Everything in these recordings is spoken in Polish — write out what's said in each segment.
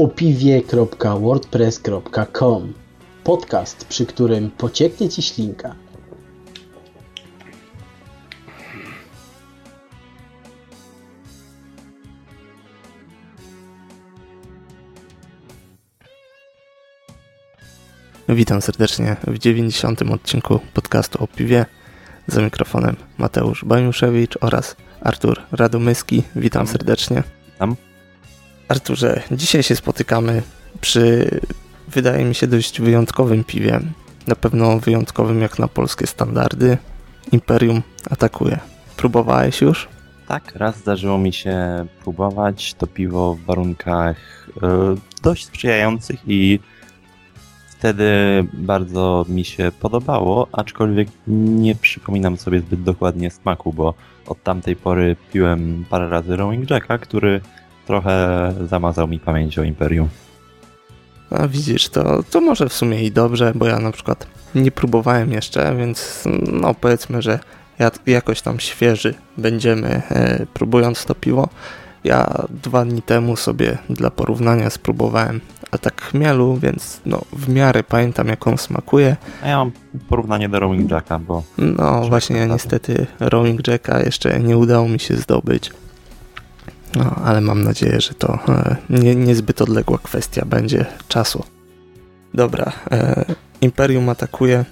opiwie.wordpress.com Podcast, przy którym pocieknie Ci ślinka. Witam serdecznie w 90. odcinku podcastu o piwie. Za mikrofonem Mateusz Baniuszewicz oraz Artur Radomyski. Witam serdecznie. Witam. Arturze, dzisiaj się spotykamy przy, wydaje mi się, dość wyjątkowym piwie. Na pewno wyjątkowym jak na polskie standardy. Imperium atakuje. Próbowałeś już? Tak, raz zdarzyło mi się próbować to piwo w warunkach e, dość sprzyjających i wtedy bardzo mi się podobało, aczkolwiek nie przypominam sobie zbyt dokładnie smaku, bo od tamtej pory piłem parę razy Rowing Jacka, który trochę zamazał mi pamięć o Imperium. A widzisz, to, to może w sumie i dobrze, bo ja na przykład nie próbowałem jeszcze, więc no powiedzmy, że ja, jakoś tam świeży będziemy e, próbując to piwo. Ja dwa dni temu sobie dla porównania spróbowałem atak chmielu, więc no w miarę pamiętam jak on smakuje. A ja mam porównanie do Rowing Jacka, bo... No właśnie, ja niestety Rowing Jacka jeszcze nie udało mi się zdobyć. No, ale mam nadzieję, że to e, nie, niezbyt odległa kwestia będzie czasu. Dobra, e, Imperium atakuje.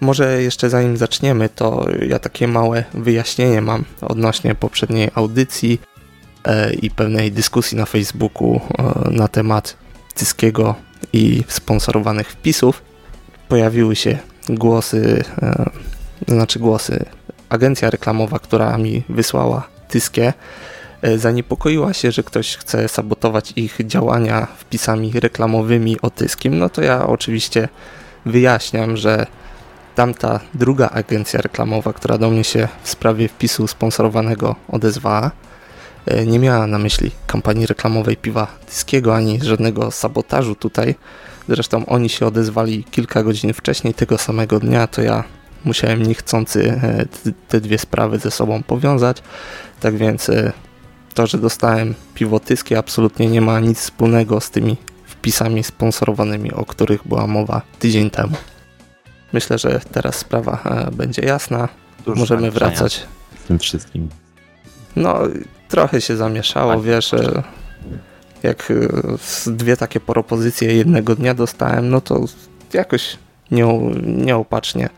Może jeszcze zanim zaczniemy, to ja takie małe wyjaśnienie mam odnośnie poprzedniej audycji e, i pewnej dyskusji na Facebooku e, na temat Tyskiego i sponsorowanych wpisów. Pojawiły się głosy, e, znaczy głosy, agencja reklamowa, która mi wysłała Tyskie, zaniepokoiła się, że ktoś chce sabotować ich działania wpisami reklamowymi o Tyskim, no to ja oczywiście wyjaśniam, że tamta druga agencja reklamowa, która do mnie się w sprawie wpisu sponsorowanego odezwała, e, nie miała na myśli kampanii reklamowej piwa Tyskiego ani żadnego sabotażu tutaj. Zresztą oni się odezwali kilka godzin wcześniej tego samego dnia, to ja musiałem niechcący e, te dwie sprawy ze sobą powiązać. Tak więc e, to, że dostałem piwo Tyskie absolutnie nie ma nic wspólnego z tymi wpisami sponsorowanymi, o których była mowa tydzień temu. Myślę, że teraz sprawa e, będzie jasna. Dużo Możemy wracać. Z tym wszystkim. No, trochę się zamieszało, Tak, wiesz, e, jak e, dwie takie propozycje jednego dnia dostałem, no to jakoś nie- nieopatrznie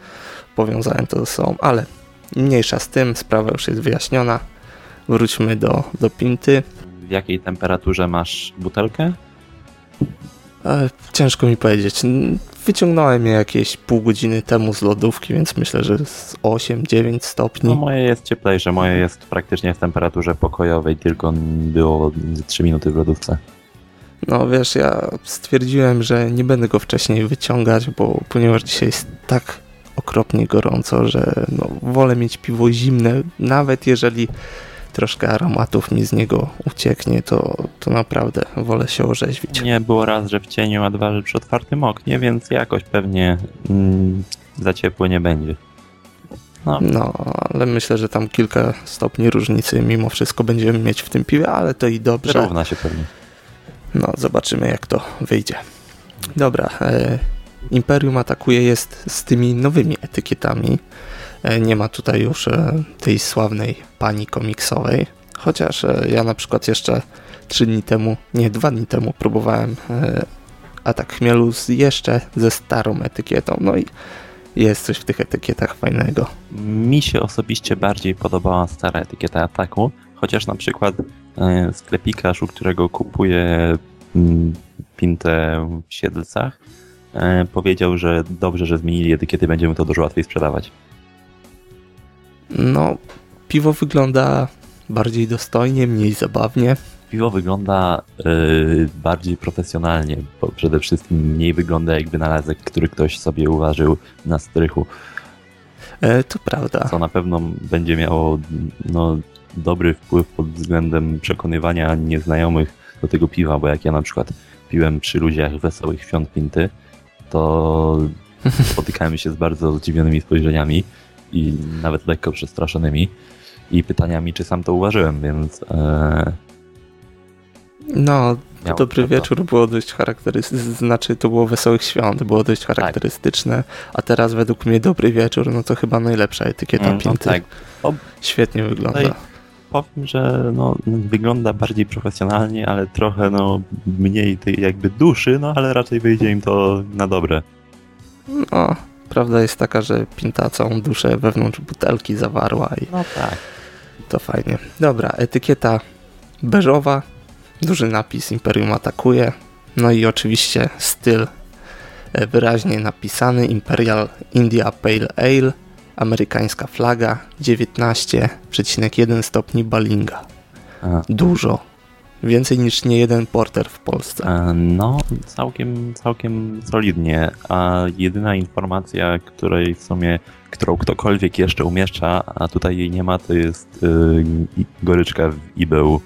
powiązałem to ze sobą, ale mniejsza z tym, sprawa już jest wyjaśniona. Wróćmy do, do pinty. W jakiej temperaturze masz butelkę? E, Ciężko mi powiedzieć. Wyciągnąłem je jakieś pół godziny temu z lodówki, więc myślę, że z 8-9 stopni. No moje jest cieplejsze, moje jest praktycznie w temperaturze pokojowej, tylko było z 3 minuty w lodówce. No wiesz, ja stwierdziłem, że nie będę go wcześniej wyciągać, bo ponieważ dzisiaj jest tak okropnie gorąco, że no, wolę mieć piwo zimne, nawet jeżeli troszkę aromatów mi z niego ucieknie, to, to naprawdę wolę się orzeźwić. Nie było raz, że w cieniu, a dwa, że przy otwartym oknie, więc jakoś pewnie mm, za ciepło nie będzie. No, No, ale myślę, że tam kilka stopni różnicy mimo wszystko będziemy mieć w tym piwie, ale to i dobrze. równa się pewnie. No, zobaczymy jak to wyjdzie. Dobra, e, Imperium atakuje jest z tymi nowymi etykietami. E, nie ma tutaj już e, tej sławnej pani komiksowej. Chociaż e, ja na przykład jeszcze 3 dni temu, nie, 2 dni temu próbowałem atak chmielu z jeszcze ze starą etykietą. No i jest coś w tych etykietach fajnego. Mi się osobiście bardziej podobała stara etykieta ataku, chociaż na przykład sklepikarz, u którego kupuję mm, pintę w Siedlcach, powiedział, że dobrze, że zmienili etykiety, będziemy to dużo łatwiej sprzedawać. No, piwo wygląda bardziej dostojnie, mniej zabawnie. Piwo wygląda e, bardziej profesjonalnie, bo przede wszystkim mniej wygląda jak wynalazek, który ktoś sobie uważył na strychu, E, to prawda. co na pewno będzie miało no, dobry wpływ pod względem przekonywania nieznajomych do tego piwa, bo jak ja na przykład piłem przy ludziach wesołych świąt Pinty, to spotykałem się z bardzo zdziwionymi spojrzeniami i nawet lekko przestraszonymi i pytaniami, czy sam to uważyłem, więc e, No, Miało dobry to. wieczór było dość charakterystyczne, znaczy to było Wesołych Świąt, było dość Tak. charakterystyczne, a teraz według mnie dobry wieczór, no to chyba najlepsza etykieta Mm, no tak. O, Świetnie wygląda. Tutaj- powiem, że no, wygląda bardziej profesjonalnie, ale trochę no, mniej tej jakby duszy, no ale raczej wyjdzie im to na dobre. No, prawda jest taka, że pinta całą duszę wewnątrz butelki zawarła i No tak. to fajnie. Dobra, etykieta beżowa, duży napis Imperium atakuje, no i oczywiście styl e, wyraźnie napisany Imperial India Pale Ale, amerykańska flaga, 19,1 stopni Balinga. Dużo. Więcej niż nie jeden porter w Polsce. e, no, całkiem, całkiem solidnie. A jedyna informacja, której w sumie, którą ktokolwiek jeszcze umieszcza, a tutaj jej nie ma, to jest y, i- goryczka w IBU.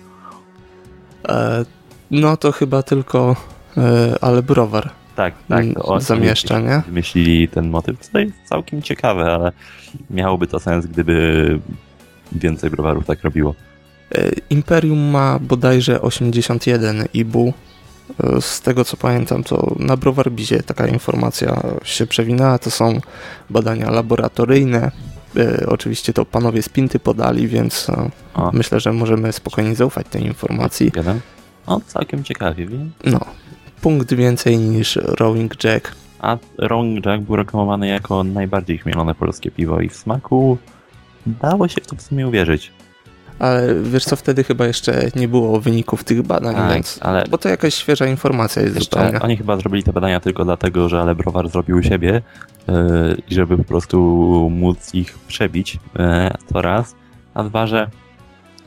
E, no to chyba tylko e, ale browar Tak, tak. mm, to oni zamieszcza, nie? Wymyślili ten motyw, co jest całkiem ciekawe, ale miałoby to sens, gdyby więcej browarów tak robiło. E, Imperium ma bodajże 81 IBU. E, Z tego co pamiętam, to na Browarbizie taka informacja się przewinęła. To są badania laboratoryjne. E, Oczywiście to panowie z Pinty podali, więc O, myślę, że możemy spokojnie zaufać tej informacji. No, całkiem ciekawie, wie? No, punkt więcej niż Rowing Jack. A Wrong Jack był reklamowany jako najbardziej chmielone polskie piwo i w smaku dało się w to w sumie uwierzyć. Ale wiesz co, wtedy chyba jeszcze nie było wyników tych badań, Tak, więc... ale Bo to jakaś świeża informacja jest jeszcze zupełnie. oni chyba zrobili te badania tylko dlatego, że Ale Browar zrobił u siebie yy, i żeby po prostu móc ich przebić, yy, to raz. A dwa, że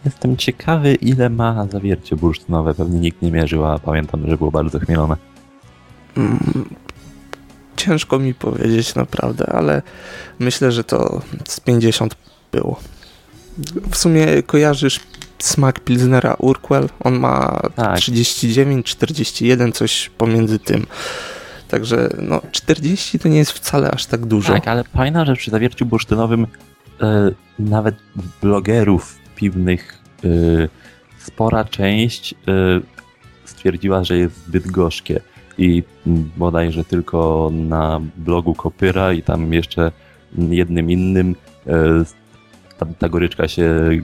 jestem ciekawy ile ma zawiercie bursztynowe. Pewnie nikt nie mierzył, a pamiętam, że było bardzo chmielone. Mm, Ciężko mi powiedzieć naprawdę, ale myślę, że to z 50 było. W sumie kojarzysz smak Pilsnera Urquell? On ma Tak. 39, 41, coś pomiędzy tym. Także no 40 to nie jest wcale aż tak dużo. Tak, ale fajna rzecz przy zawierciu bursztynowym, e, nawet blogerów piwnych e, spora część e, stwierdziła, że jest zbyt gorzkie. I bodajże tylko na blogu Kopyra i tam jeszcze jednym innym ta, ta goryczka się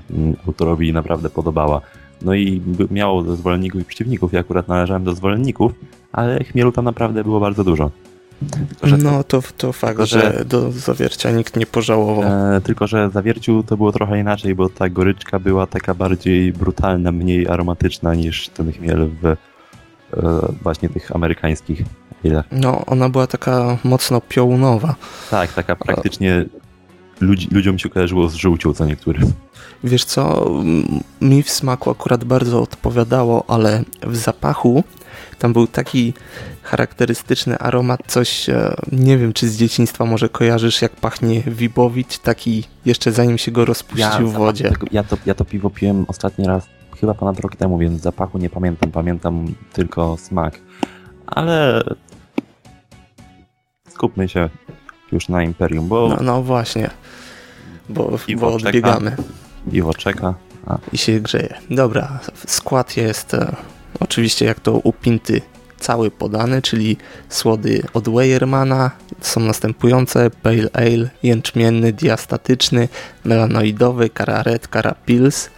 m, autorowi naprawdę podobała. No i miało zwolenników i przeciwników. Ja akurat należałem do zwolenników, ale chmielu tam naprawdę było bardzo dużo. Tylko, No to, to fakt, tylko, że- że do zawiercia nikt nie pożałował. E, tylko, że zawierciu to było trochę inaczej, bo ta goryczka była taka bardziej brutalna, mniej aromatyczna niż ten chmiel w e, właśnie tych amerykańskich alach. No ona była taka mocno piołunowa. Tak, taka praktycznie ludzi, ludziom się kojarzyło z żółcią co niektórym. Wiesz co, mi w smaku akurat bardzo odpowiadało, ale w zapachu tam był taki charakterystyczny aromat, coś, e, nie wiem czy z dzieciństwa może kojarzysz, jak pachnie Wibowicz, taki jeszcze zanim się go rozpuścił w zapach wodzie. Tego, ja, to, ja to piwo piłem ostatni raz chyba ponad rok temu, więc zapachu nie pamiętam, pamiętam tylko smak. Ale skupmy się już na Imperium, bo No, no właśnie, bo, Piwo bo czeka. odbiegamy piwo czeka. A, i się grzeje. Dobra, skład jest e, oczywiście jak to u Pinty cały podany, czyli słody od Weyermana są następujące Pale Ale, jęczmienny, diastatyczny, melanoidowy, Kara Red, Kara Pils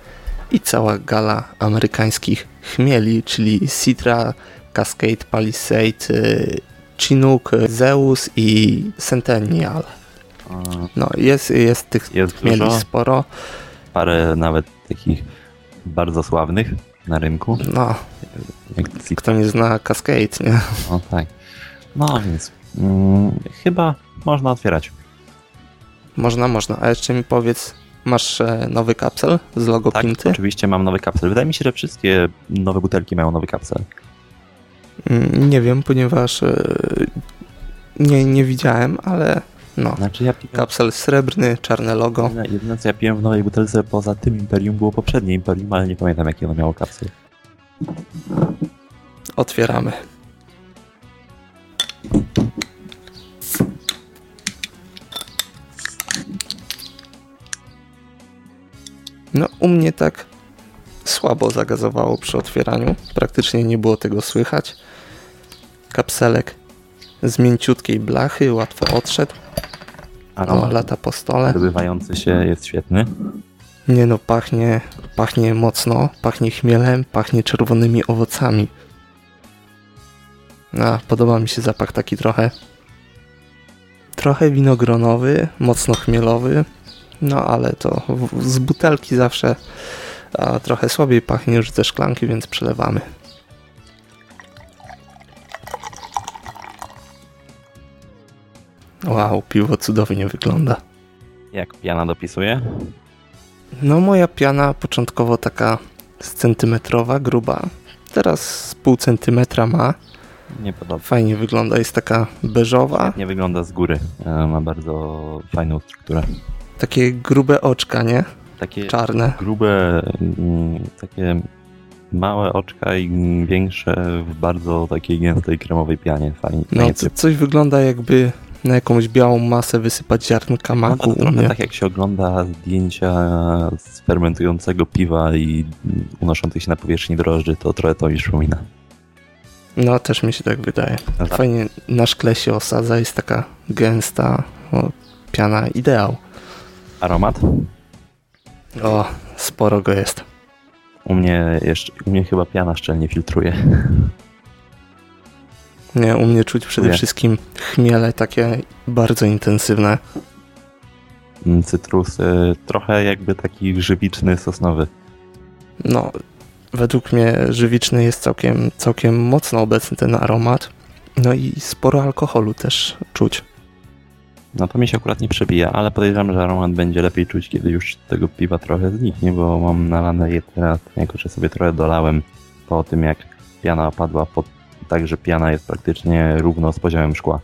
i cała gala amerykańskich chmieli, czyli Citra, Cascade Palisade, y, Chinook, Zeus i Centennial. No jest, jest tych jest chmieli dużo. sporo. parę nawet takich bardzo sławnych na rynku. No, kto nie zna Cascade, nie? no tak. No więc mm, chyba można otwierać. Można, można. A jeszcze mi powiedz, masz e, nowy kapsel z logo Tak, Pinty? oczywiście mam nowy kapsel. Wydaje mi się, że wszystkie nowe butelki mają nowy kapsel. Mm, Nie wiem, ponieważ e, nie, nie widziałem, ale no. Znaczy ja piłem, Kapsel srebrny, czarne logo. jedyne, co ja piłem w nowej butelce poza tym Imperium było poprzednie Imperium, ale nie pamiętam jaki ono miało kapsel. Otwieramy. No, u mnie tak słabo zagazowało przy otwieraniu. Praktycznie nie było tego słychać. Kapselek z mięciutkiej blachy, łatwo odszedł. O, lata po stole. Wybywający się jest świetny. Nie no, pachnie, pachnie mocno, pachnie chmielem, pachnie czerwonymi owocami. A, podoba mi się zapach taki trochę trochę winogronowy, mocno chmielowy, no ale to z butelki zawsze a, trochę słabiej pachnie już ze szklanki, więc przelewamy. Wow, piwo cudownie wygląda. Jak piana dopisuje? No moja piana początkowo taka centymetrowa, gruba. Teraz pół centymetra ma. Nie podoba. Fajnie wygląda, jest taka beżowa. Nie wygląda z góry. E, Ma bardzo fajną strukturę. Takie grube oczka, nie? Takie Czarne. grube, mm, takie małe oczka i większe w bardzo takiej gęstej kremowej pianie. Fajnie. No, co, coś wygląda jakby na jakąś białą masę wysypać ziarnka No, maku u trochę tak jak się ogląda zdjęcia z fermentującego piwa i unoszących się na powierzchni drożdży, to trochę to mi przypomina. No, też mi się tak wydaje. No tak. Fajnie na szkle się osadza, jest taka gęsta, o, piana ideał. Aromat? O, sporo go jest. U mnie jeszcze, u mnie chyba piana szczelnie filtruje. Nie, u mnie czuć przede Czuję. wszystkim chmiele takie bardzo intensywne. Mm, Cytrusy, trochę jakby taki grzybiczny, sosnowy. No, według mnie żywiczny jest całkiem, całkiem mocno obecny ten aromat. No i sporo alkoholu też czuć. No to mi się akurat nie przebija, ale podejrzewam, że aromat będzie lepiej czuć, kiedy już tego piwa trochę zniknie, bo mam nalane je teraz, jako że sobie trochę dolałem po tym, jak piana opadła pod tak, że piana jest praktycznie równo z poziomem szkła.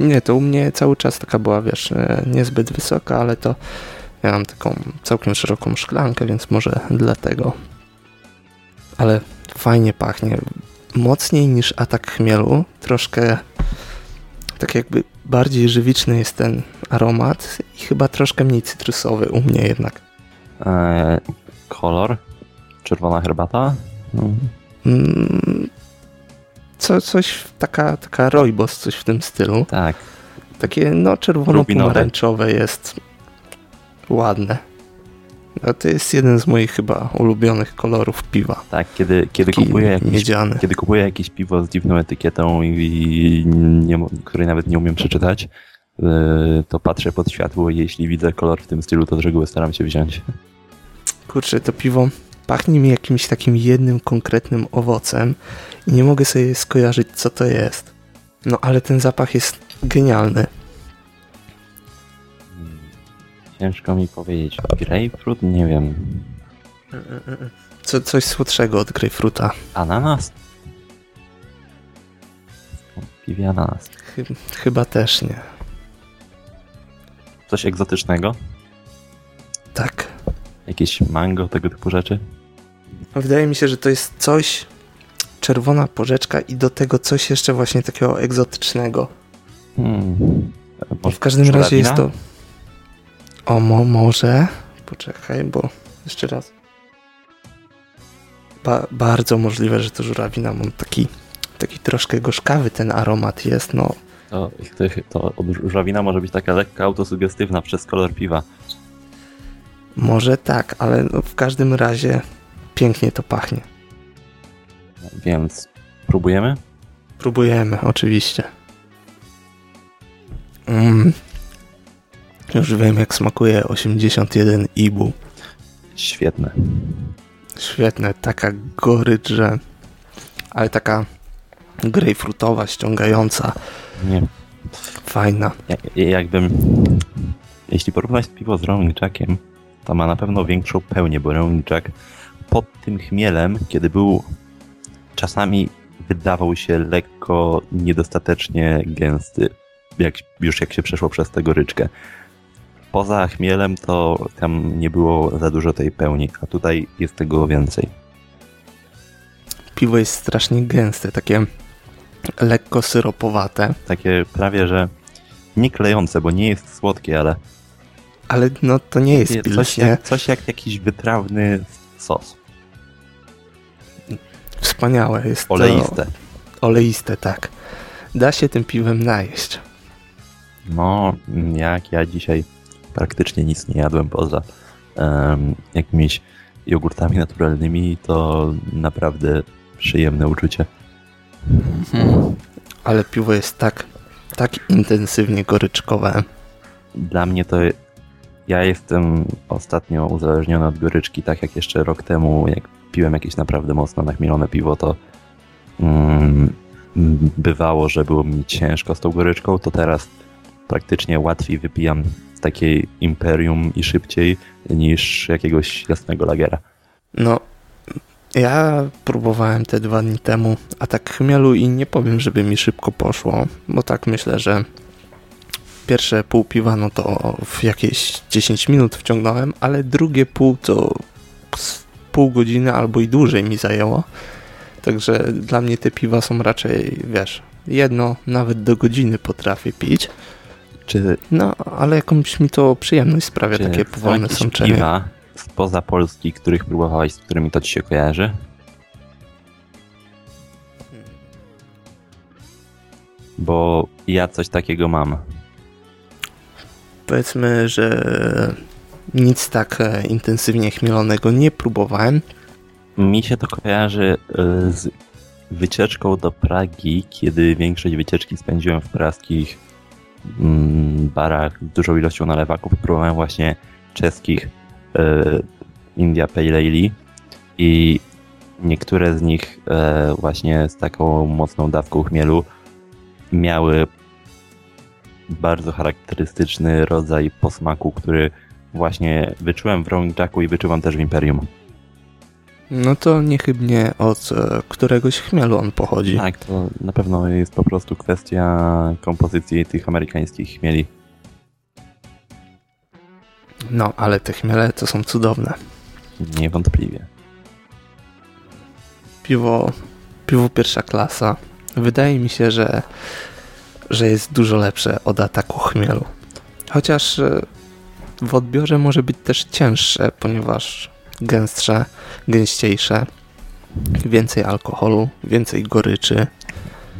Nie, to u mnie cały czas taka była, wiesz, e, niezbyt wysoka, ale to ja mam taką całkiem szeroką szklankę, więc może dlatego. Ale fajnie pachnie. Mocniej niż atak chmielu. Troszkę tak jakby bardziej żywiczny jest ten aromat i chyba troszkę mniej cytrusowy u mnie jednak. Eee, kolor? Czerwona herbata? Mm, Mm, co, coś, taka, taka rojbos, coś w tym stylu. tak, Takie no czerwono-pomarańczowe jest ładne. No, to jest jeden z moich chyba ulubionych kolorów piwa. tak. Kiedy, kiedy, Taki kupuję jakieś, miedziany. kiedy kupuję jakieś piwo z dziwną etykietą i, i nie, której nawet nie umiem przeczytać, yy, to patrzę pod światło i jeśli widzę kolor w tym stylu, to z reguły staram się wziąć. Kurczę, to piwo pachnie mi jakimś takim jednym konkretnym owocem i nie mogę sobie skojarzyć, co to jest. No ale ten zapach jest genialny. Ciężko mi powiedzieć. Grapefruit? Nie wiem. Co, coś słodszego od grejpfruta. Ananas? Piwie ananas. Chy- chyba też nie. Coś egzotycznego? Tak. Jakieś mango, tego typu rzeczy? Wydaje mi się, że to jest coś, czerwona porzeczka i do tego coś jeszcze właśnie takiego egzotycznego. Hmm. W każdym razie jest to... O, mo, może... Poczekaj, bo jeszcze raz. Ba bardzo możliwe, że to żurawina. Mam taki, taki troszkę gorzkawy ten aromat jest, no. To, to, to żurawina może być taka lekko autosugestywna przez kolor piwa. Może tak, ale no, w każdym razie pięknie to pachnie. Więc próbujemy? Próbujemy, oczywiście. Mm. Już wiem, jak smakuje 81 Ibu. Świetne. Świetne, taka gorycz, że... Ale taka grejpfrutowa, ściągająca, Nie. fajna. Jak, jakbym... Jeśli porównać piwo z Rolling Jackiem, to ma na pewno większą pełnię, bo Rolling Jack pod tym chmielem, kiedy był czasami wydawał się lekko niedostatecznie gęsty, jak, już jak się przeszło przez tę goryczkę. Poza chmielem to tam nie było za dużo tej pełni, a tutaj jest tego więcej. Piwo jest strasznie gęste, takie lekko syropowate. Takie prawie, że nie klejące, bo nie jest słodkie, ale Ale no to nie jest Coś pilś, nie? jak, coś jak jakiś wytrawny sos. Wspaniałe jest to. Oleiste. Oleiste, tak. Da się tym piwem najeść. No, jak ja dzisiaj praktycznie nic nie jadłem poza em, jakimiś jogurtami naturalnymi, to naprawdę przyjemne uczucie. Ale piwo jest tak, tak intensywnie goryczkowe. Dla mnie to ja jestem ostatnio uzależniony od goryczki, tak jak jeszcze rok temu, jak piłem jakieś naprawdę mocno nachmielone piwo, to mm, bywało, że było mi ciężko z tą goryczką, to teraz praktycznie łatwiej wypijam takiej imperium i szybciej niż jakiegoś jasnego lagera. No, ja próbowałem te dwa dni temu atak chmielu i nie powiem, żeby mi szybko poszło, bo tak myślę, że pierwsze pół piwa no to w jakieś 10 minut wciągnąłem, ale drugie pół to pół godziny albo i dłużej mi zajęło. Także dla mnie te piwa są raczej, wiesz, jedno nawet do godziny potrafię pić. Czy, No, ale jakąś mi to przyjemność sprawia, takie są powolne sączenie. piwa spoza Polski, których próbowałeś, z którymi to ci się kojarzy? Bo ja coś takiego mam. Powiedzmy, że nic tak e, intensywnie chmielonego nie próbowałem. Mi się to kojarzy e, z wycieczką do Pragi, kiedy większość wycieczki spędziłem w praskich barach z dużą ilością nalewaków. Próbowałem właśnie czeskich e, India Pale Ale i niektóre z nich e, właśnie z taką mocną dawką chmielu miały bardzo charakterystyczny rodzaj posmaku, który właśnie wyczułem w Rolling Jacku i wyczuwam też w Imperium. No to niechybnie od e, któregoś chmielu on pochodzi. Tak, to na pewno jest po prostu kwestia kompozycji tych amerykańskich chmieli. No, ale te chmiele to są cudowne. Niewątpliwie. Piwo, piwo pierwsza klasa. Wydaje mi się, że, że jest dużo lepsze od ataku chmielu. Chociaż e, w odbiorze może być też cięższe, ponieważ gęstsze, gęściejsze, więcej alkoholu, więcej goryczy.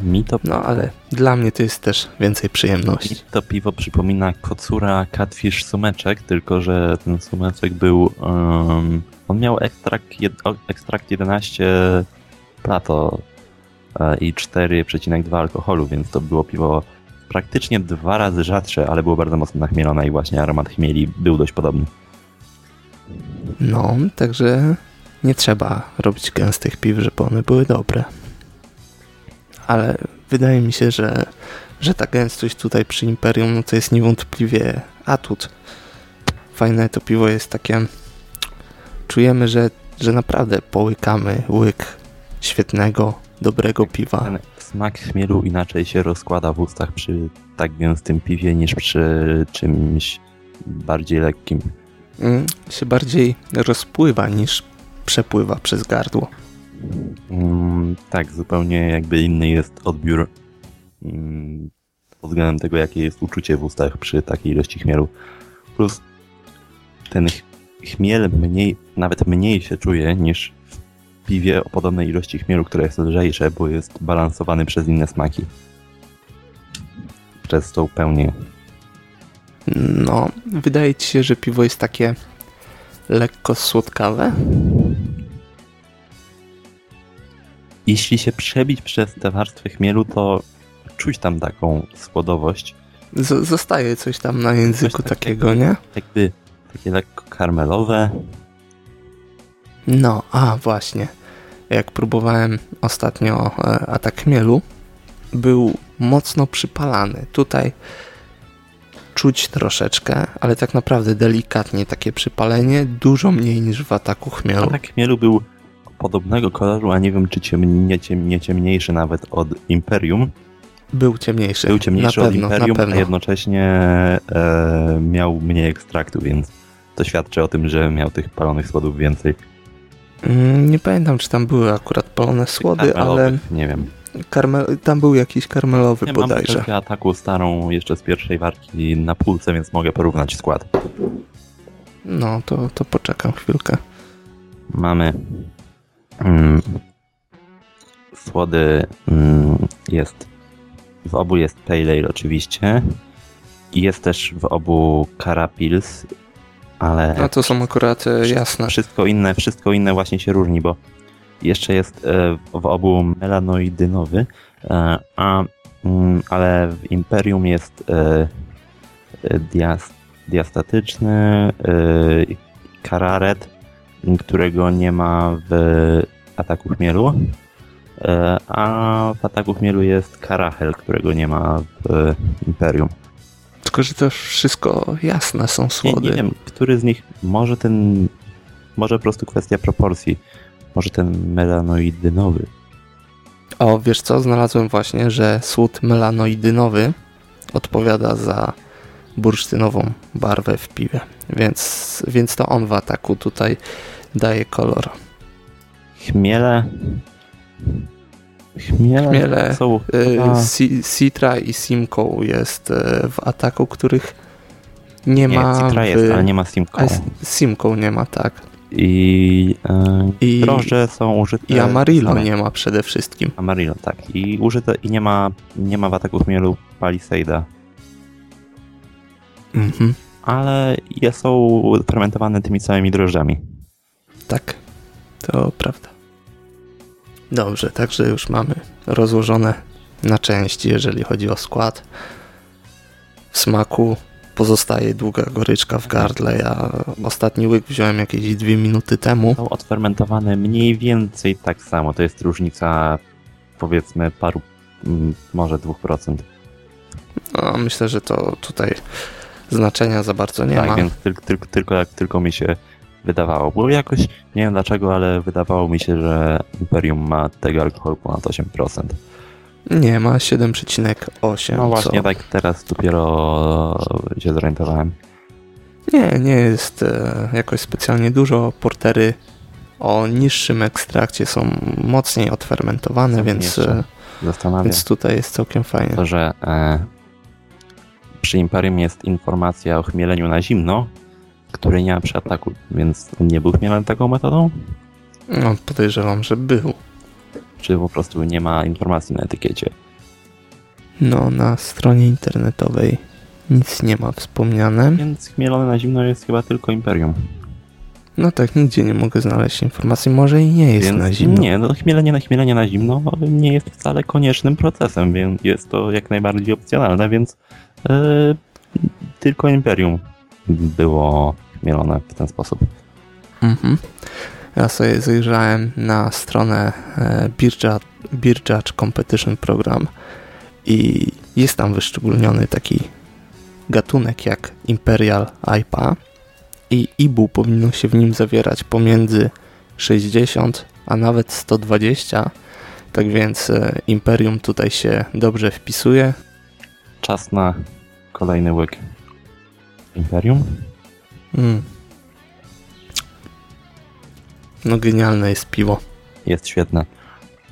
Mi to, No ale dla mnie to jest też więcej mi przyjemności. to piwo przypomina kocura Catfish Sumeczek, tylko że ten Sumeczek był... Um, on miał ekstrakt, jed, ekstrakt 11 plato e, i 4,2 alkoholu, więc to było piwo praktycznie dwa razy rzadsze, ale było bardzo mocno nachmielone i właśnie aromat chmieli był dość podobny. No, także nie trzeba robić gęstych piw, żeby one były dobre. Ale wydaje mi się, że, że ta gęstość tutaj przy Imperium no to jest niewątpliwie atut. Fajne to piwo jest takie. Czujemy, że, że naprawdę połykamy łyk świetnego, dobrego piwa. Smak chmielu inaczej się rozkłada w ustach przy tak gęstym piwie niż przy czymś bardziej lekkim. Mm, się bardziej rozpływa niż przepływa przez gardło. Mm, tak, zupełnie jakby inny jest odbiór mm, pod względem tego, jakie jest uczucie w ustach przy takiej ilości chmielu. Plus ten ch- chmiel mniej, nawet mniej się czuje niż w piwie o podobnej ilości chmielu, które jest lżejsze, bo jest balansowany przez inne smaki. Przez tą pełnię. No, wydaje ci się, że piwo jest takie lekko słodkawe? Jeśli się przebić przez te warstwy chmielu, to czuć tam taką słodowość. Z- zostaje coś tam na języku Coś takiego, nie? Jakby takie lekko karmelowe. No, a właśnie. Jak próbowałem ostatnio e, atak chmielu, był mocno przypalany. Tutaj czuć troszeczkę, ale tak naprawdę delikatnie takie przypalenie, dużo mniej niż w ataku chmielu. Atak chmielu był podobnego koloru, a nie wiem czy ciem, nie, ciem, nie ciemniejszy nawet od Imperium. Był ciemniejszy. Był ciemniejszy na od pewno, Imperium, na a pewno. jednocześnie e, miał mniej ekstraktu, więc to świadczy o tym, że miał tych palonych słodów więcej. Mm, Nie pamiętam, czy tam były akurat palone słody, ale Nie wiem. Karmel, tam był jakiś karmelowy Nie, bodajże. mam ataku starą jeszcze z pierwszej warki na półce, więc mogę porównać skład. No, to, to poczekam chwilkę. Mamy mm, słody mm, jest w obu jest Pale Ale oczywiście i jest też w obu Carapils, ale No to są akurat e, jasne. wszystko inne, wszystko inne właśnie się różni, bo jeszcze jest e, w obu melanoidynowy, e, a, mm, ale w Imperium jest e, e, dias, diastatyczny kararet, którego nie ma w ataku chmielu, a w ataku chmielu jest karachel, którego nie ma w Imperium. Tylko, że to wszystko jasne są Nie, słody. nie wiem, który z nich, może ten, może po prostu kwestia proporcji, może ten melanoidynowy. O, wiesz co? Znalazłem właśnie, że słód melanoidynowy odpowiada za bursztynową barwę w piwie. Więc, więc to on w ataku tutaj daje kolor. Chmiele. Chmiele, Chmiele, są Y, Citra i Simcoe jest e, w ataku, których nie, Nie, ma Citra w... jest, ale nie ma Simcoe. Simcoe nie ma, tak. I, e, I, drożdże są użyte... i Amarillo same. nie ma przede wszystkim. Amarillo, tak. I użyte, i nie ma, nie ma w ataku chmielu Palisade'a. Mhm. Ale je są fermentowane tymi samymi drożdżami. Tak, to prawda. Dobrze, także już mamy rozłożone na części, jeżeli chodzi o skład. W smaku pozostaje długa goryczka w gardle. Ja ostatni łyk wziąłem jakieś dwie minuty temu. Są odfermentowane mniej więcej tak samo. To jest różnica powiedzmy paru, mm, może 2%. No, myślę, że to tutaj znaczenia za bardzo nie tak, ma. więc tylko, tylko, tylko jak tylko mi się wydawało. Bo jakoś, nie wiem dlaczego, ale wydawało mi się, że Imperium ma tego alkoholu ponad 8%. Nie ma 7,8. No właśnie, co... tak teraz dopiero się zorientowałem. Nie, nie jest e, jakoś specjalnie dużo. Portery o niższym ekstrakcie są mocniej odfermentowane, Co więc, e, więc tutaj jest całkiem fajnie. to, że e, przy Imperium jest informacja o chmieleniu na zimno, której nie ma przy ataku, więc on nie był chmielony taką metodą? No, podejrzewam, że był. Czy po prostu nie ma informacji na etykiecie? No, na stronie internetowej nic nie ma wspomniane. Więc chmielony na zimno jest chyba tylko Imperium. No tak, nigdzie nie mogę znaleźć informacji. Może i nie jest Więc na zimno. Nie, no chmielenie na chmielenie na zimno nie jest wcale koniecznym procesem, więc jest to jak najbardziej opcjonalne, więc e, tylko Imperium było chmielone w ten sposób. Mhm. Ja sobie zajrzałem na stronę e, Judge Competition Program i jest tam wyszczególniony taki gatunek jak Imperial IPA i IBU powinno się w nim zawierać pomiędzy 60 a nawet 120. Tak więc e, Imperium tutaj się dobrze wpisuje. Czas na kolejny łyk Imperium. Mm. No genialne jest piwo. Jest świetne.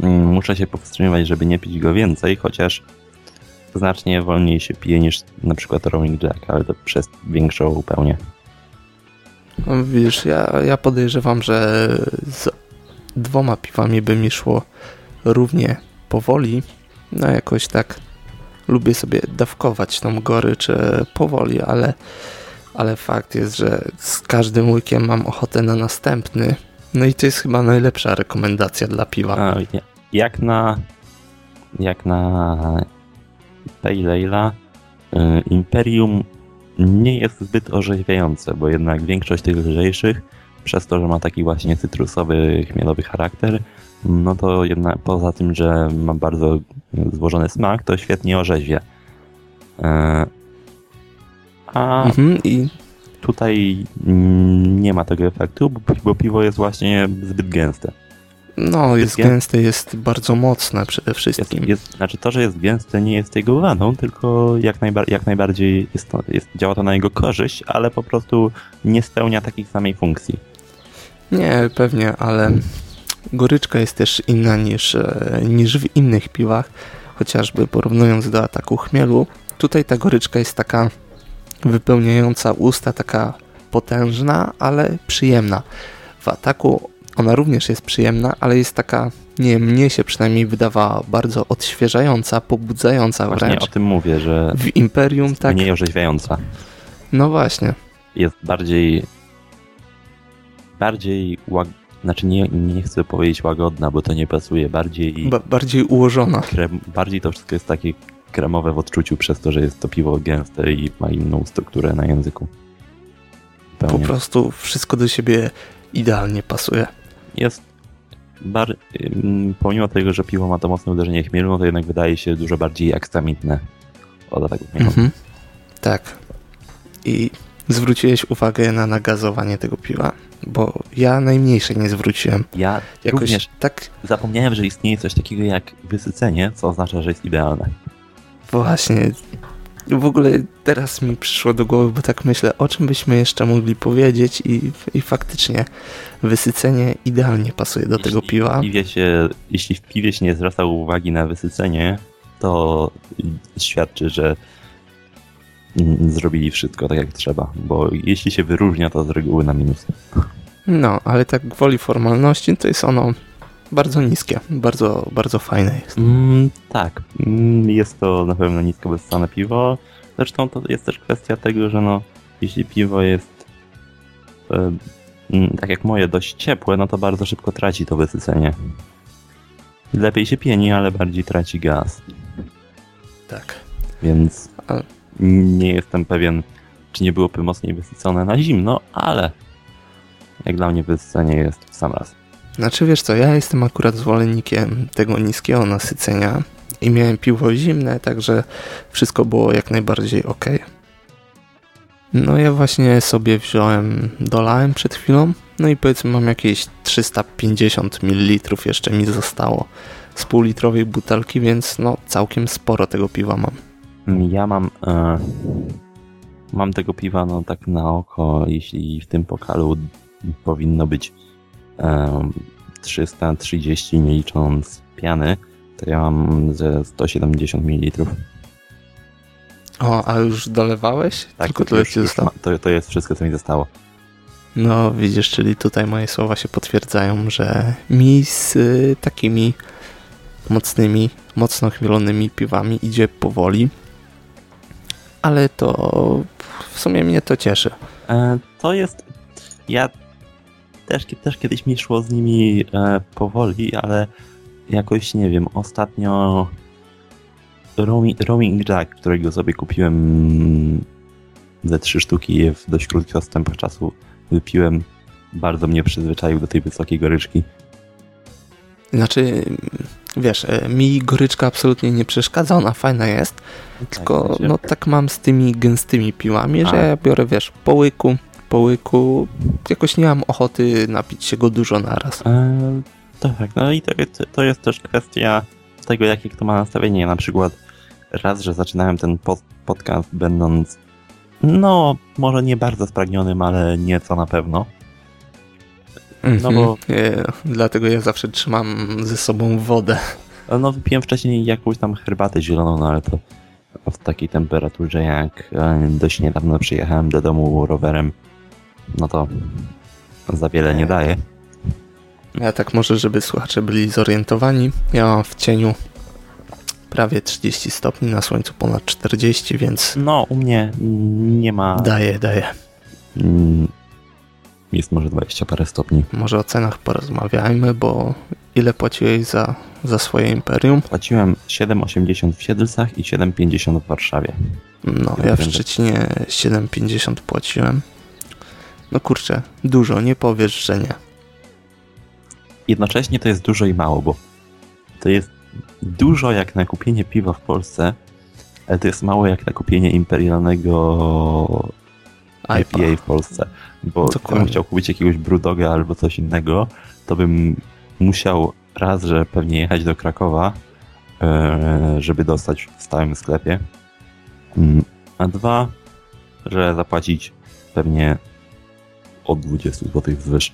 Mm, Muszę się powstrzymywać, żeby nie pić go więcej, chociaż znacznie wolniej się pije niż na przykład Rolling Jack, ale to przez większą pełnię. No, widzisz, ja, ja podejrzewam, że z dwoma piwami by mi szło równie powoli. No jakoś tak lubię sobie dawkować tą gorycz powoli, ale, ale fakt jest, że z każdym łykiem mam ochotę na następny. No i to jest chyba najlepsza rekomendacja dla piwa. A, ja- jak na jak na Pale y, Imperium nie jest zbyt orzeźwiające, bo jednak większość tych lżejszych, przez to, że ma taki właśnie cytrusowy, chmielowy charakter, no to jednak poza tym, że ma bardzo złożony smak, to świetnie orzeźwia. E, A Mhm, I tutaj mm, nie ma tego efektu, bo, piwo jest właśnie zbyt gęste. no, jest Wszystkie? gęste, jest bardzo mocne przede Jest, wszystkim. jest, znaczy to, że jest gęste nie jest jego wadą, tylko jak, najba- jak najbardziej jest to, jest, działa to na jego korzyść, ale po prostu nie spełnia takiej samej funkcji. Nie, pewnie, ale goryczka jest też inna niż, e, niż w innych piwach, chociażby porównując do ataku chmielu. Tutaj ta goryczka jest taka wypełniająca usta, taka potężna, ale przyjemna. W ataku ona również jest przyjemna, ale jest taka, nie mnie się przynajmniej wydawała bardzo odświeżająca, pobudzająca Właśnie wręcz. o tym mówię, że W Imperium tak. mniej orzeźwiająca. No właśnie. Jest bardziej bardziej łag... znaczy nie, nie chcę powiedzieć łagodna, bo to nie pasuje, bardziej Ba bardziej ułożona. krem... bardziej to wszystko jest takie kremowe w odczuciu przez to, że jest to piwo gęste i ma inną strukturę na języku. Po Pełnie. prostu wszystko do siebie idealnie pasuje. jest bar... pomimo tego, że piwo ma to mocne uderzenie chmielu, no to jednak wydaje się dużo bardziej aksamitne od ataku chmielu. Mhm. Tak. I zwróciłeś uwagę na nagazowanie tego piwa, bo ja najmniejszej nie zwróciłem. Ja Jakoś również tak zapomniałem, że istnieje coś takiego jak wysycenie, co oznacza, że jest idealne. Właśnie. W ogóle teraz mi przyszło do głowy, bo tak myślę, o czym byśmy jeszcze mogli powiedzieć i, i faktycznie wysycenie idealnie pasuje do tego Jeśli piwa. W się, jeśli w piwie się nie zwraca uwagi na wysycenie, to świadczy, że zrobili wszystko tak jak trzeba, bo jeśli się wyróżnia, to z reguły na minus. No, ale tak gwoli formalności to jest ono bardzo niskie, bardzo, bardzo fajne jest. Mm, tak, mm, jest to na pewno nisko wyssane piwo. Zresztą to jest też kwestia tego, że no, jeśli piwo jest e, mm, tak jak moje, dość ciepłe, no to bardzo szybko traci to wysycenie. Lepiej się pieni, ale bardziej traci gaz. Tak. Więc nie jestem pewien, czy nie byłoby mocniej wysycone na zimno, ale jak dla mnie wysycenie jest w sam raz. Znaczy wiesz co, ja jestem akurat zwolennikiem tego niskiego nasycenia i miałem piwo zimne, także wszystko było jak najbardziej ok. No ja właśnie sobie wziąłem, dolałem przed chwilą, no i powiedzmy mam jakieś 350 ml jeszcze mi zostało z półlitrowej butelki, więc no całkiem sporo tego piwa mam. Ja mam e, mam tego piwa no tak na oko, jeśli w tym pokalu powinno być 330 nie licząc piany, to ja mam ze 170 ml. O, a już dolewałeś? Tylko tyle ci zostało. to, to jest wszystko, co mi zostało. No, widzisz, czyli tutaj moje słowa się potwierdzają, że mi z y, takimi mocnymi, mocno chmielonymi piwami idzie powoli. Ale to w sumie mnie to cieszy. E, to jest. Ja też, też kiedyś mi szło z nimi e, powoli, ale jakoś nie wiem, ostatnio roaming, roaming Jack, którego sobie kupiłem ze trzy sztuki w dość krótkich odstępach czasu wypiłem, bardzo mnie przyzwyczaił do tej wysokiej goryczki. Znaczy, wiesz, e, mi goryczka absolutnie nie przeszkadza, ona fajna jest, tylko sensie- no tak mam z tymi gęstymi piłami, A. że ja biorę, wiesz, po łyku, po łyku, jakoś nie mam ochoty napić się go dużo naraz. E, tak, no i to, to jest też kwestia tego, jakie kto ma nastawienie. Na przykład raz, że zaczynałem ten pod, podcast będąc no, może nie bardzo spragnionym, ale nieco na pewno. No bo E, Dlatego ja zawsze trzymam ze sobą wodę. no, wypiłem wcześniej jakąś tam herbatę zieloną, no ale to w takiej temperaturze jak e, dość niedawno przyjechałem do domu rowerem, no to za wiele nie daje. Ja tak może, żeby słuchacze byli zorientowani, ja mam w cieniu prawie 30 stopni, na słońcu ponad 40, więc No, u mnie nie ma... daje, daje. Mm, Jest może 20 parę stopni. Może o cenach porozmawiajmy, bo ile płaciłeś za, za swoje imperium? Płaciłem 7,80 w Siedlcach i 7,50 w Warszawie. No, ja w Szczecinie 7,50 płaciłem. No kurczę, dużo, nie powiesz, że nie. Jednocześnie to jest dużo i mało, bo to jest dużo jak na kupienie piwa w Polsce, ale to jest mało jak na kupienie imperialnego IPA. IPA w Polsce. Bo gdybym Dokładnie. chciał kupić jakiegoś Brudoga albo coś innego, to bym musiał raz, że pewnie jechać do Krakowa, e, żeby dostać w stałym sklepie. Mm, A dwa, że zapłacić pewnie od 20 zł wzwyż.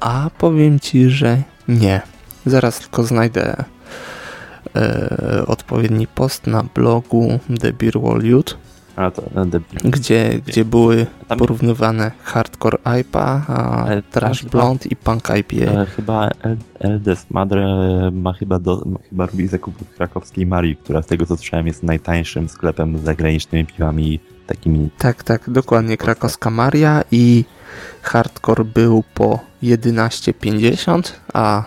A powiem ci, że Nie. Zaraz tylko znajdę e, odpowiedni post na blogu The Beer Wall Youth, A to e, debil. gdzie, gdzie były Tam- porównywane Hardcore IPA, a Ale Trash Blonde i Punk IPA. E, chyba El- Eldes Madre ma chyba, do, ma chyba robi zakupy w krakowskiej Marii, która z tego co słyszałem jest najtańszym sklepem z zagranicznymi piwami takimi. Tak, tak, dokładnie. Krakowska Maria i Hardcore był po 11,50, a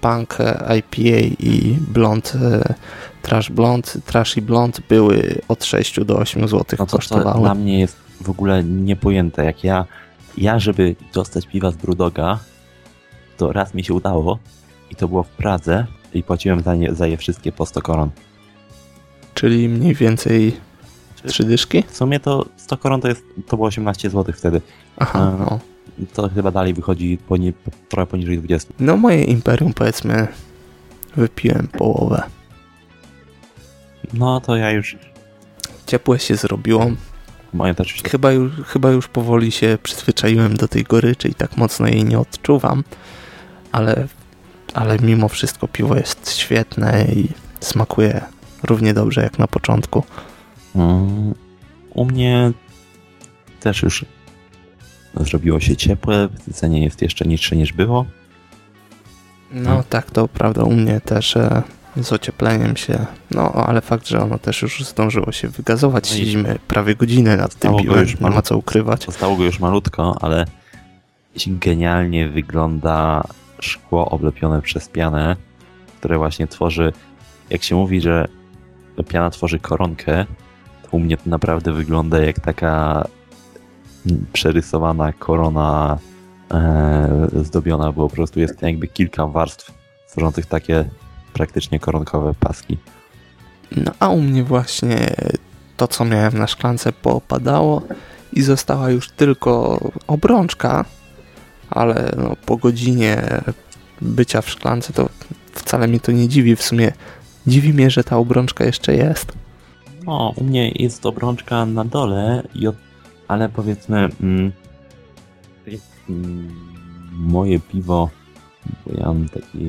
Punk IPA i Blond, e, Trash Blond, Trash i Blond były od 6 do 8 zł No to, to kosztowały. dla mnie jest w ogóle niepojęte. Jak ja, ja żeby dostać piwa z Brudoga, to raz mi się udało i to było w Pradze i płaciłem za, nie, za je wszystkie po 100 koron. Czyli mniej więcej trzy dyszki? W sumie to 100 koron to, jest, to było 18 zł wtedy. Aha, A. no. To chyba dalej wychodzi poni, trochę poniżej 20. No moje Imperium powiedzmy wypiłem połowę. No to ja już, Ciepłe się zrobiło. moje też już Chyba już, chyba już powoli się przyzwyczaiłem do tej goryczy i tak mocno jej nie odczuwam, ale, ale mimo wszystko piwo jest świetne i smakuje równie dobrze jak na początku. Mm, U mnie też już zrobiło się ciepłe, cenie jest jeszcze niższe niż było. No Hmm. tak, to prawda, u mnie też e, z ociepleniem się, no ale fakt, że ono też już zdążyło się wygazować, No siedzimy prawie godzinę nad tym piwem, już nie ma co ukrywać. Zostało go już malutko, ale genialnie wygląda szkło oblepione przez pianę, które właśnie tworzy, jak się mówi, że piana tworzy koronkę, u mnie to naprawdę wygląda jak taka mm, przerysowana korona e, zdobiona, bo po prostu jest jakby kilka warstw tworzących takie praktycznie koronkowe paski. No a u mnie właśnie to, co miałem na szklance popadało i została już tylko obrączka, ale no, po godzinie bycia w szklance to wcale mnie to nie dziwi. W sumie dziwi mnie, że ta obrączka jeszcze jest. No, u mnie jest obrączka na dole, ale powiedzmy, mm, mm, moje piwo, bo ja mam taki,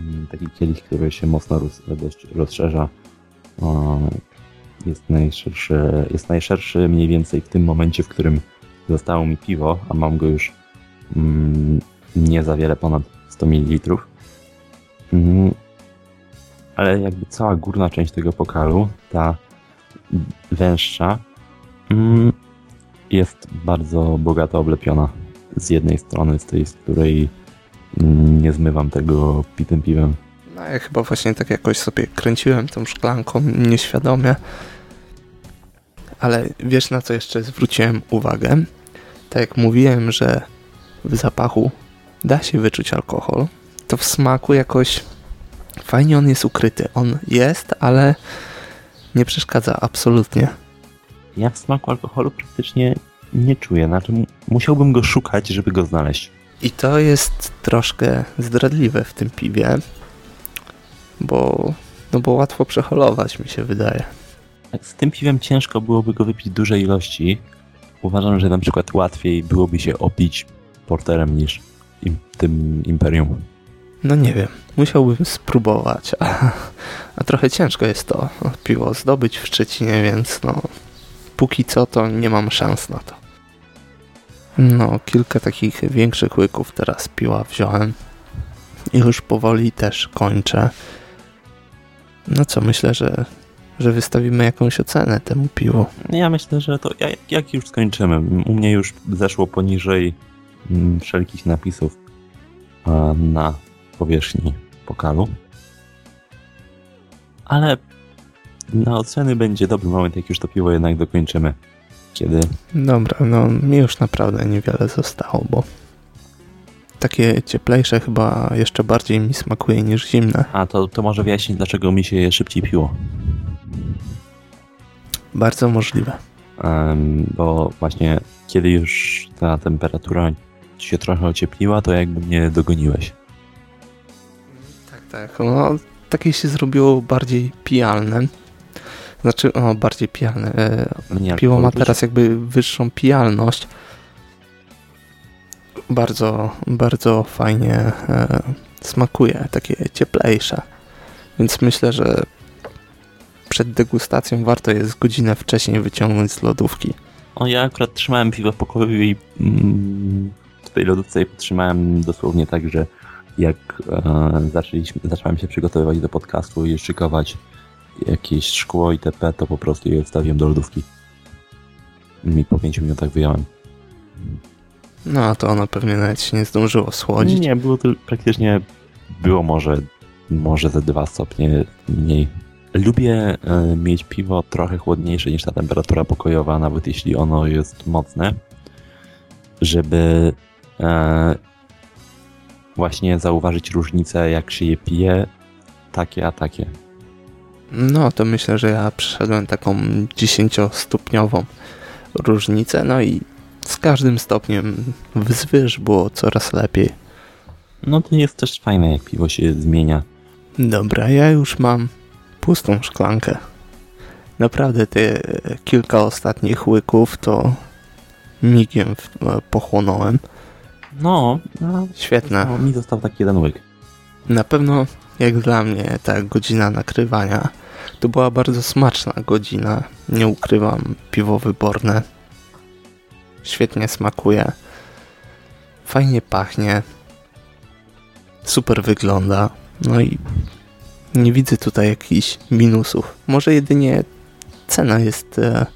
mm, taki kielich, który się mocno rozszerza, o, jest najszerszy, jest najszerszy mniej więcej w tym momencie, w którym zostało mi piwo, a mam go już mm, nie za wiele ponad 100 ml. Ale jakby cała górna część tego pokalu, ta węższa, mm, jest bardzo bogato oblepiona. Z jednej strony, z tej, z której mm, nie zmywam tego pitym piwem. No ja chyba właśnie tak jakoś sobie kręciłem tą szklanką nieświadomie. Ale wiesz na co jeszcze zwróciłem uwagę? Tak jak mówiłem, że w zapachu da się wyczuć alkohol, to w smaku jakoś fajnie on jest ukryty. On jest, ale nie przeszkadza absolutnie. Ja w smaku alkoholu praktycznie nie czuję, znaczy mu- musiałbym go szukać, żeby go znaleźć. I to jest troszkę zdradliwe w tym piwie, bo, no bo łatwo przeholować mi się wydaje. Tak, Z tym piwem ciężko byłoby go wypić w dużej ilości. Uważam, że na przykład łatwiej byłoby się opić porterem niż im, tym imperium. No nie wiem, musiałbym spróbować, a, a trochę ciężko jest to piwo zdobyć w Szczecinie, więc no póki co to nie mam szans na to. No, kilka takich większych łyków teraz piła wziąłem i już powoli też kończę. No co, myślę, że, że wystawimy jakąś ocenę temu piwu. Ja myślę, że to jak, jak już skończymy. U mnie już zeszło poniżej mm, wszelkich napisów na powierzchni pokalu. Ale na oceny będzie dobry moment, jak już to piwo jednak dokończymy. Kiedy Dobra, no mi już naprawdę niewiele zostało, bo takie cieplejsze chyba jeszcze bardziej mi smakuje niż zimne. A to, to może wyjaśnić, dlaczego mi się je szybciej piło. Bardzo możliwe. Em, bo właśnie kiedy już ta temperatura się trochę ociepliła, to jakby mnie dogoniłeś. Tak. No, takie się zrobiło bardziej pijalne. Znaczy, o, bardziej pijalne. E, piwo ma teraz jakby wyższą pijalność. bardzo, bardzo fajnie e, smakuje, takie cieplejsze. Więc myślę, że przed degustacją warto jest godzinę wcześniej wyciągnąć z lodówki. O, ja akurat trzymałem piwo w pokoju i mm, w tej lodówce je trzymałem dosłownie tak, że jak e, zaczęliśmy, zacząłem się przygotowywać do podcastu i szykować jakieś szkło itp., to po prostu je wstawiłem do lodówki. I po pięciu minutach wyjąłem. No, to ono pewnie nawet się nie zdążyło schłodzić. Nie, było to praktycznie, było może, może ze dwa stopnie mniej. Lubię e, mieć piwo trochę chłodniejsze niż ta temperatura pokojowa, nawet jeśli ono jest mocne, żeby e, właśnie zauważyć różnicę, jak się je pije, takie a takie. No, to myślę, że ja przeszedłem taką 10-stopniową różnicę, no i z każdym stopniem wzwyż było coraz lepiej. No to jest też fajne, jak piwo się zmienia. Dobra, ja już mam pustą szklankę. Naprawdę te kilka ostatnich łyków to migiem pochłonąłem. No, no Świetne. No, mi został taki jeden łyk. Na pewno, jak dla mnie, ta godzina nakrywania to była bardzo smaczna godzina. Nie ukrywam, piwo wyborne. Świetnie smakuje. Fajnie pachnie. Super wygląda. No i nie widzę tutaj jakichś minusów. Może jedynie cena jest e,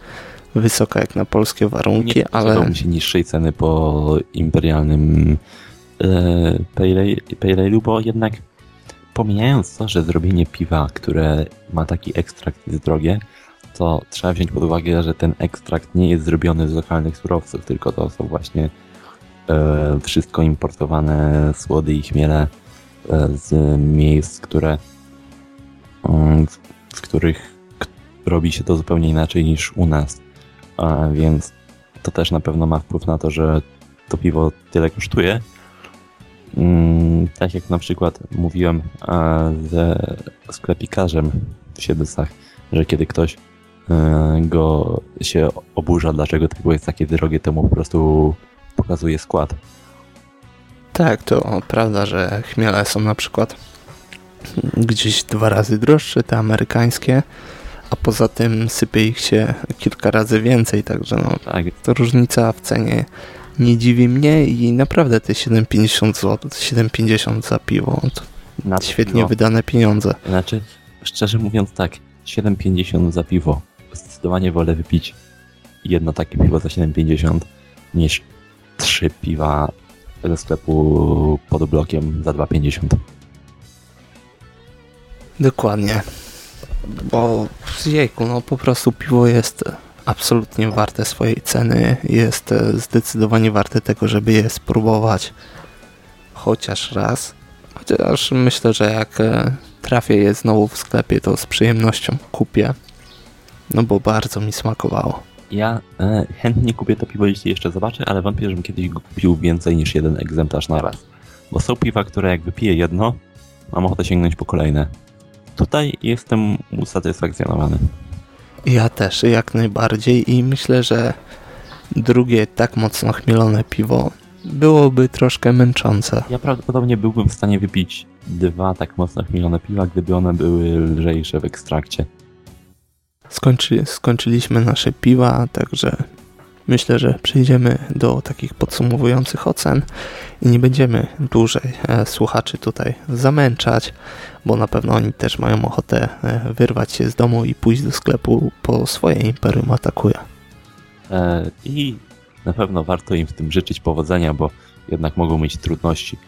wysoka jak na polskie warunki, nie ale... Nie się niższej ceny po imperialnym e, pale bo jednak pomijając to, że zrobienie piwa, które ma taki ekstrakt jest drogie, to trzeba wziąć pod uwagę, że ten ekstrakt nie jest zrobiony z lokalnych surowców, tylko to są właśnie e, wszystko importowane słody i chmiele e, z miejsc, które mm, z których robi się to zupełnie inaczej niż u nas. Więc to też na pewno ma wpływ na to, że to piwo tyle kosztuje. Mm, tak jak na przykład mówiłem ze sklepikarzem w Siedlcach, że kiedy ktoś e, go się oburza, dlaczego to piwo jest takie drogie, to mu po prostu pokazuje skład. Tak, to prawda, że chmiele są na przykład gdzieś dwa razy droższe, te amerykańskie, a poza tym sypie ich się kilka razy więcej, także no, tak. to różnica w cenie nie dziwi mnie i naprawdę te 7,50 zł, 7,50 za piwo, to Na świetnie piwo. wydane pieniądze. Znaczy, szczerze mówiąc tak, 7,50 za piwo. Zdecydowanie wolę wypić jedno takie piwo za 7,50 niż trzy piwa ze sklepu pod blokiem za 2,50. Dokładnie. Bo jejku, no po prostu piwo jest absolutnie warte swojej ceny. Jest zdecydowanie warte tego, żeby je spróbować chociaż raz. Chociaż myślę, że jak e, trafię je znowu w sklepie, to z przyjemnością kupię. No bo bardzo mi smakowało. Ja e, chętnie kupię to piwo, jeśli jeszcze zobaczę, ale wątpię, żebym kiedyś kupił więcej niż jeden egzemplarz na raz. Bo są piwa, które jak wypiję jedno, mam ochotę sięgnąć po kolejne. Tutaj jestem usatysfakcjonowany. Ja też, jak najbardziej i myślę, że drugie tak mocno chmielone piwo byłoby troszkę męczące. Ja prawdopodobnie byłbym w stanie wypić dwa tak mocno chmielone piwa, gdyby one były lżejsze w ekstrakcie. Skończy, skończyliśmy nasze piwa, także myślę, że przejdziemy do takich podsumowujących ocen i nie będziemy dłużej e, słuchaczy tutaj zamęczać, bo na pewno oni też mają ochotę e, wyrwać się z domu i pójść do sklepu po swoje Imperium atakuje. E, I na pewno warto im w tym życzyć powodzenia, bo jednak mogą mieć trudności.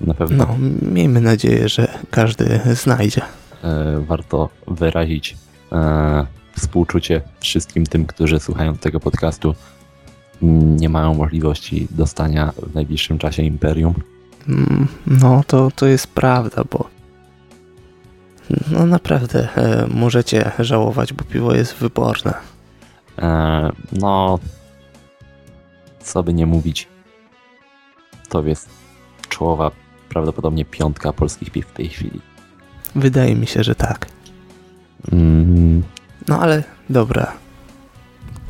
Na pewno. No, miejmy nadzieję, że każdy znajdzie. Warto wyrazić współczucie wszystkim tym, którzy słuchają tego podcastu nie mają możliwości dostania w najbliższym czasie Imperium. Mm, no, to, to jest prawda, bo no naprawdę e, możecie żałować, bo piwo jest wyborne. E, no, co by nie mówić, to jest czołowa prawdopodobnie piątka polskich piw w tej chwili. Wydaje mi się, że tak. Mm. No ale dobra.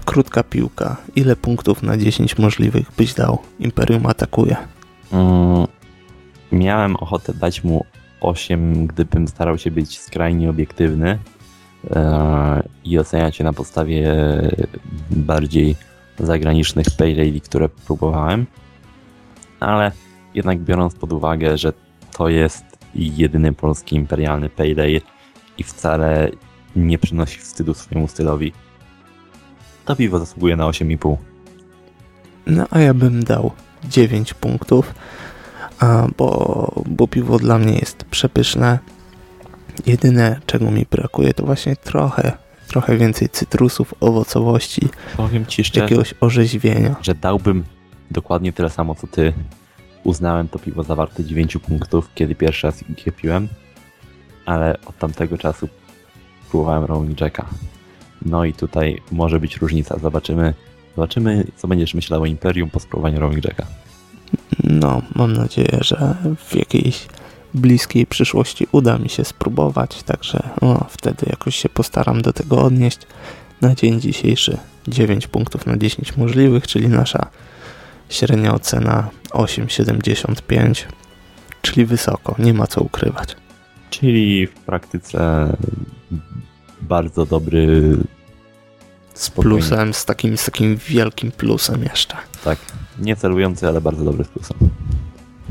krótka piłka. Ile punktów na 10 możliwych byś dał? Imperium atakuje. Mm, miałem ochotę dać mu 8, gdybym starał się być skrajnie obiektywny e, i oceniać je na podstawie bardziej zagranicznych paydaily, które próbowałem. Ale jednak biorąc pod uwagę, że to jest jedyny polski imperialny payday i wcale nie przynosi wstydu swojemu stylowi, to piwo zasługuje na 8,5. No a ja bym dał 9 punktów, bo, bo piwo dla mnie jest przepyszne. Jedyne czego mi brakuje to właśnie trochę, trochę więcej cytrusów, owocowości, Powiem ci szczerze, jakiegoś orzeźwienia. że dałbym dokładnie tyle samo co ty. Uznałem to piwo zawarte 9 punktów, kiedy pierwszy raz je piłem, ale od tamtego czasu próbowałem Rolling Jacka. No i tutaj może być różnica. Zobaczymy, zobaczymy co będziesz myślał o Imperium po spróbowaniu Rolling Jacka. No, mam nadzieję, że w jakiejś bliskiej przyszłości uda mi się spróbować, także no, wtedy jakoś się postaram do tego odnieść. Na dzień dzisiejszy 9 punktów na 10 możliwych, czyli nasza średnia ocena 8,75, czyli wysoko, nie ma co ukrywać. Czyli w praktyce bardzo dobry z plusem, z takim, z takim wielkim plusem jeszcze. Tak, nie celujący, ale bardzo dobry z plusem.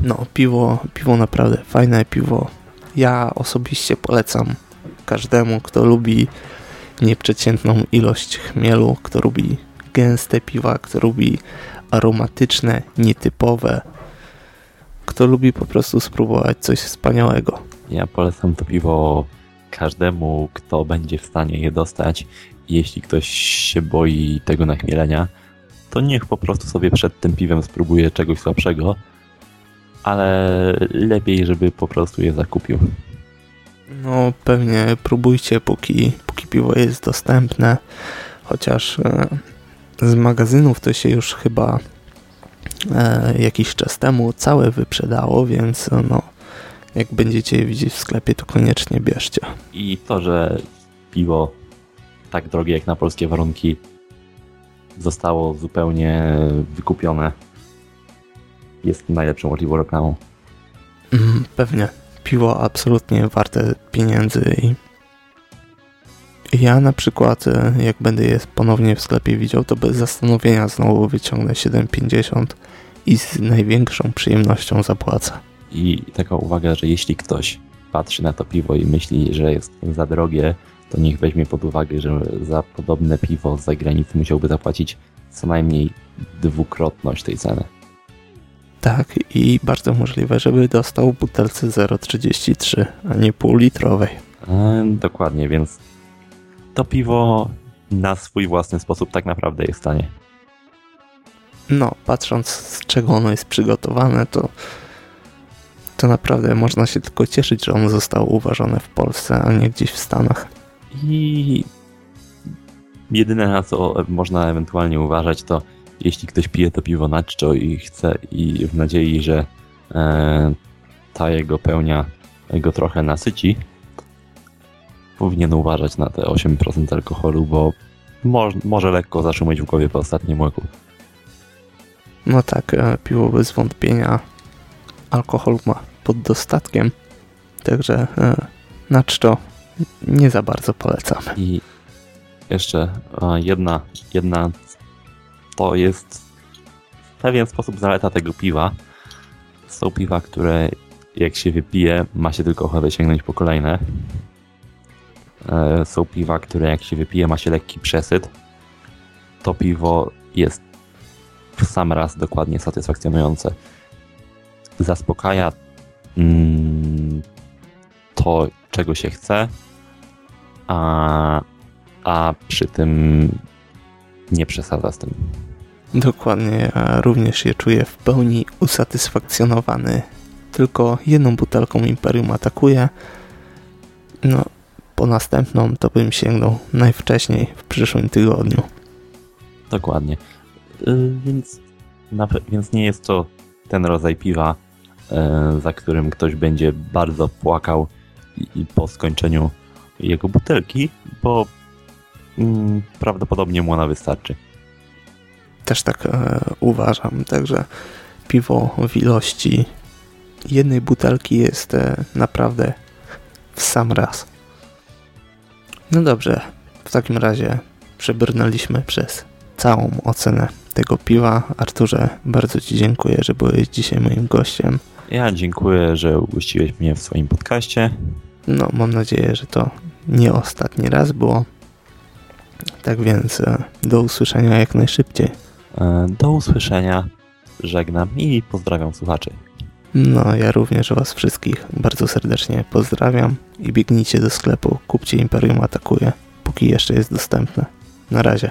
No, piwo, piwo naprawdę fajne, piwo ja osobiście polecam każdemu, kto lubi nieprzeciętną ilość chmielu, kto lubi gęste piwa, kto lubi aromatyczne, nietypowe, kto lubi po prostu spróbować coś wspaniałego. Ja polecam to piwo każdemu, kto będzie w stanie je dostać. Jeśli ktoś się boi tego nachmielenia, to niech po prostu sobie przed tym piwem spróbuje czegoś słabszego, ale lepiej, żeby po prostu je zakupił. No pewnie próbujcie, póki, póki piwo jest dostępne, chociaż e, z magazynów to się już chyba e, jakiś czas temu całe wyprzedało, więc no jak będziecie je widzieć w sklepie, to koniecznie bierzcie. I to, że piwo tak drogie jak na polskie warunki zostało zupełnie wykupione jest najlepszą możliwą reklamą. Mm, pewnie. Piwo absolutnie warte pieniędzy i ja na przykład, e, jak będę je ponownie w sklepie widział, to bez zastanowienia znowu wyciągnę 7,50 i z największą przyjemnością zapłacę. I taka uwaga, że jeśli ktoś patrzy na to piwo i myśli, że jest za drogie, to niech weźmie pod uwagę, że za podobne piwo z zagranicy musiałby zapłacić co najmniej dwukrotność tej ceny. Tak, i bardzo możliwe, żeby dostał butelce 0,33, a nie półlitrowej. E, dokładnie, więc to piwo na swój własny sposób tak naprawdę jest tanie. No, patrząc z czego ono jest przygotowane, to to naprawdę można się tylko cieszyć, że ono zostało uważane w Polsce, a nie gdzieś w Stanach. I jedyne na co można ewentualnie uważać to jeśli ktoś pije to piwo na czczo i chce i w nadziei, że e, ta jego pełnia go trochę nasyci, powinien uważać na te 8% alkoholu, bo mo może lekko zaszumieć w głowie po ostatnim łyku. No tak, e, piwo bez wątpienia alkohol ma pod dostatkiem, także e, na czczo nie za bardzo polecamy. I jeszcze jedna, jedna to jest w pewien sposób zaleta tego piwa. Są piwa, które jak się wypije, ma się tylko ochotę sięgnąć po kolejne. E, są piwa, które jak się wypije, ma się lekki przesyt. To piwo jest w sam raz dokładnie satysfakcjonujące. Zaspokaja to, czego się chce, a, a przy tym nie przesadza z tym. Dokładnie, ja również je czuję w pełni usatysfakcjonowany. Tylko jedną butelką Imperium atakuje. No, po następną to bym sięgnął najwcześniej w przyszłym tygodniu. Dokładnie. Yy, więc, więc nie jest to ten rodzaj piwa, za którym ktoś będzie bardzo płakał i po skończeniu jego butelki, bo mm, prawdopodobnie mu ona wystarczy. Też tak e, uważam. Także piwo w ilości jednej butelki jest e, naprawdę w sam raz. No dobrze, w takim razie przebrnęliśmy przez całą ocenę tego piwa. Arturze, bardzo Ci dziękuję, że byłeś dzisiaj moim gościem. Ja dziękuję, że ugościłeś mnie w swoim podcaście. No, mam nadzieję, że to nie ostatni raz było. Tak więc e, do usłyszenia jak najszybciej. E, do usłyszenia. Żegnam i pozdrawiam słuchaczy. No, ja również Was wszystkich bardzo serdecznie pozdrawiam i biegnijcie do sklepu, kupcie Imperium Atakuje, póki jeszcze jest dostępne. Na razie.